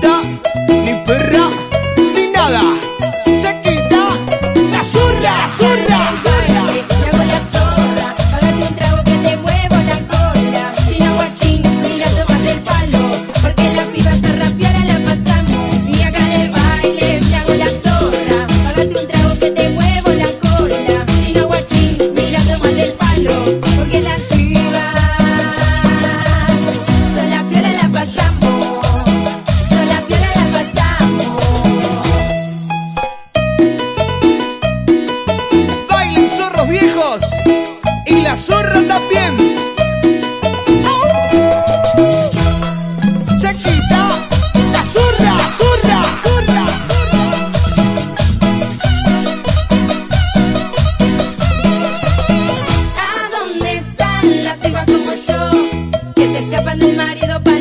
gata, ni perra, Y la zurra también se quita la zurra, zurra, zurra. ¿A dónde están las cebas como yo? Que se escapan del marido para.